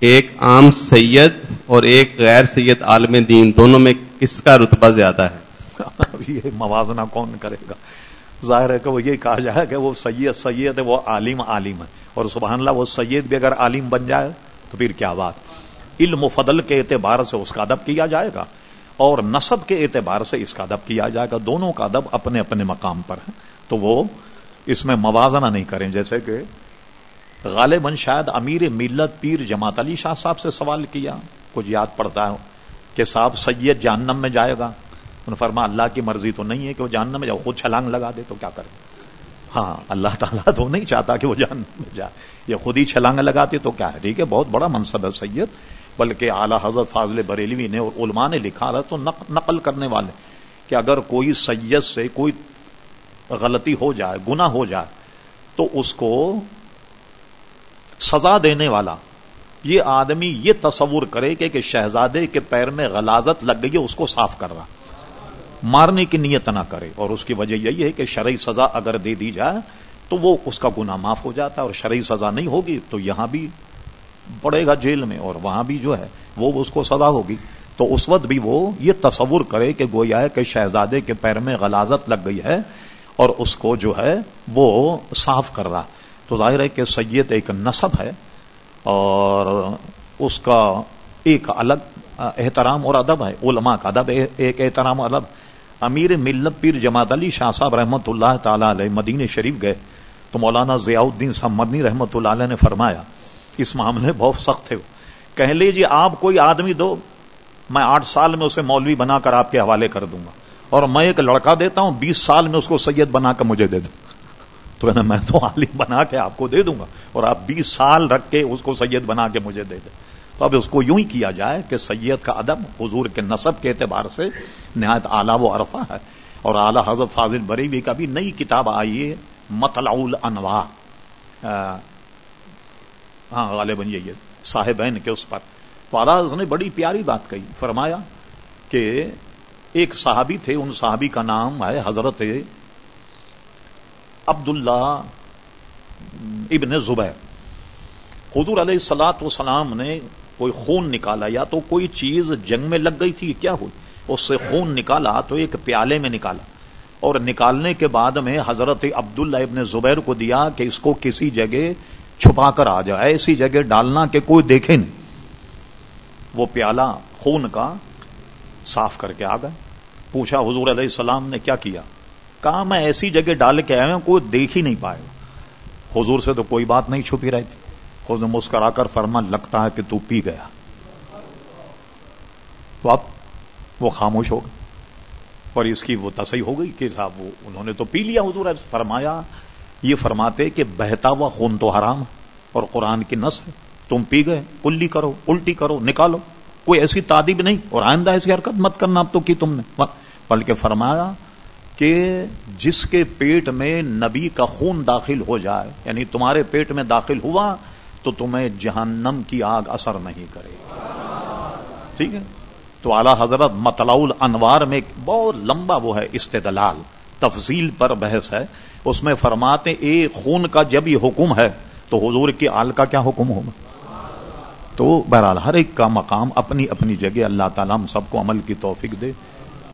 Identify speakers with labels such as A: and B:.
A: ایک عام سید اور ایک غیر سید عالم دین، دونوں میں کس کا رتبہ زیادہ ہے؟
B: اب یہ موازنہ کون کرے گا؟ ظاہر ہے کہ وہ یہ کہا جائے کہ وہ سید سید ہے، وہ عالم عالم ہے۔ اور سبحان اللہ، وہ سید بھی اگر عالم بن جائے تو پھر کیا بات؟ علم و فضل کے اعتبار سے اس کا ادب کیا جائے گا اور نصب کے اعتبار سے اس کا ادب کیا جائے گا۔ دونوں کا ادب اپنے اپنے مقام پر ہے۔ تو وہ اس میں موازنہ نہیں کریں، جیسے کہ غالباً شاید امیر ملت پیر جماعت علی شاہ صاحب سے سوال کیا، کچھ یاد پڑتا ہے کہ صاحب سید جہنم میں جائے گا۔ انہوں فرما اللہ کی مرضی تو نہیں ہے کہ وہ جہنم میں جائے خود چھلانگ لگا دے تو کیا کرے؟ ہاں اللہ تعالیٰ تو نہیں چاہتا کہ وہ جہنم میں جائے۔ یہ خود ہی چھلانگ لگاتے تو کیا ہے؟ ٹھیک ہے، بہت بڑا منصب ہے سید، بلکہ اعلیٰ حضرت فاضل بریلوی نے اور علماء نے لکھا رہا تو نقل کرنے والے کہ اگر کوئی سید سے کوئی غلطی ہو جائے گنا ہو جائے، تو اس کو سزا دینے والا۔ یہ آدمی یہ تصور کرے کہ, کہ شہزادے کے پیر میں غلازت لگ گئی ہے اس کو صاف کر رہا مارنے کی نیت نہ کرے۔ اور اس کی وجہ یہی ہے کہ شرعی سزا اگر دے دی جائے تو وہ اس کا گناہ معاف ہو جاتا ہے اور شرعی سزا نہیں ہوگی تو یہاں بھی پڑے گا جیل میں اور وہاں بھی جو ہے وہ اس کو سزا ہوگی۔ تو اس وقت بھی وہ یہ تصور کرے کہ گویا ہے کہ شہزادے کے پیر میں غلازت لگ گئی ہے اور اس کو جو ہے وہ صاف کر رہا۔ تو ظاہر ہے کہ سید ایک نصب ہے اور اس کا ایک الگ احترام اور ادب ہے، علماء کا ادب ایک احترام اور ادب۔ امیر ملت پیر جماعت علی شاہ صاحب رحمۃ اللہ تعالی علیہ مدین شریف گئے تو مولانا ضیاء الدین صاحب مدنی رحمۃ اللہ علیہ نے فرمایا، اس معاملے بہت سخت تھے کہ لیجیے آپ کوئی آدمی دو، میں آٹھ سال میں اسے مولوی بنا کر آپ کے حوالے کر دوں گا۔ اور میں ایک لڑکا دیتا ہوں، بیس سال میں اس کو سید بنا کر مجھے دے دوں تو میں تو عالم بنا کے آپ کو دے دوں گا اور آپ بیس سال رکھ کے اس کو سید بنا کے مجھے دے دیں۔ تو اب اس کو یوں ہی کیا جائے کہ سید کا ادب حضور کے نصب کے اعتبار سے نہایت اعلیٰ و عرفہ ہے۔ اور اعلیٰ حضرت فاضل بریوی کا بھی نئی کتاب آئی ہے، مطلع الانواع۔ ہاں غالباً یہ صاحبین کے اس پر۔ تو اعلیٰ حضرت نے بڑی پیاری بات کہی، فرمایا کہ ایک صحابی تھے، ان صحابی کا نام ہے حضرت عبداللہ ابن زبیر۔ حضور علیہ السلاط وسلام نے کوئی خون نکالا یا تو کوئی چیز جنگ میں لگ گئی تھی، کیا ہوئی؟ اس سے خون نکالا تو ایک پیالے میں نکالا۔ اور نکالنے کے بعد میں حضرت عبداللہ ابن زبیر کو دیا کہ اس کو کسی جگہ چھپا کر آ جائے ایسی جگہ ڈالنا کہ کوئی دیکھے نہیں۔ وہ پیالہ خون کا صاف کر کے آ گئے۔ پوچھا حضور علیہ السلام نے کیا کیا؟ کہا میں ایسی جگہ ڈال کے آیا ہوں کوئی دیکھ ہی نہیں پائے حضور سے تو کوئی بات نہیں چھپی رہی تھی۔ حضور مسکرا کر فرما، لگتا ہے کہ تو پی گیا۔ تو اب وہ خاموش ہو گئے۔ اور اس کی وہ تصحیح ہو گئی کہ صاحب، وہ انہوں نے تو پی لیا، حضور فرمایا، یہ فرماتے کہ بہتا ہوا خون تو حرام اور قرآن کی نس ہے۔ تم پی گئے، کلی کرو، الٹی کرو، نکالو۔ کوئی ایسی تعدیب نہیں اور آئندہ ایسی حرکت مت کرنا اب تو کی تم نے۔ بلکہ فرمایا کہ جس کے پیٹ میں نبی کا خون داخل ہو جائے یعنی تمہارے پیٹ میں داخل ہوا تو تمہیں جہنم کی آگ اثر نہیں کرے ٹھیک ہے؟ تو اعلی حضرت مطلع انوار میں ایک بہت لمبا وہ ہے استدلال، تفصیل پر بحث ہے۔ اس میں فرماتے ایک خون کا جب یہ حکم ہے تو حضور کی آل کا کیا حکم ہوگا؟ تو بہرحال ہر ایک کا مقام اپنی اپنی جگہ اللہ تعالیٰ ہم سب کو عمل کی توفیق دے۔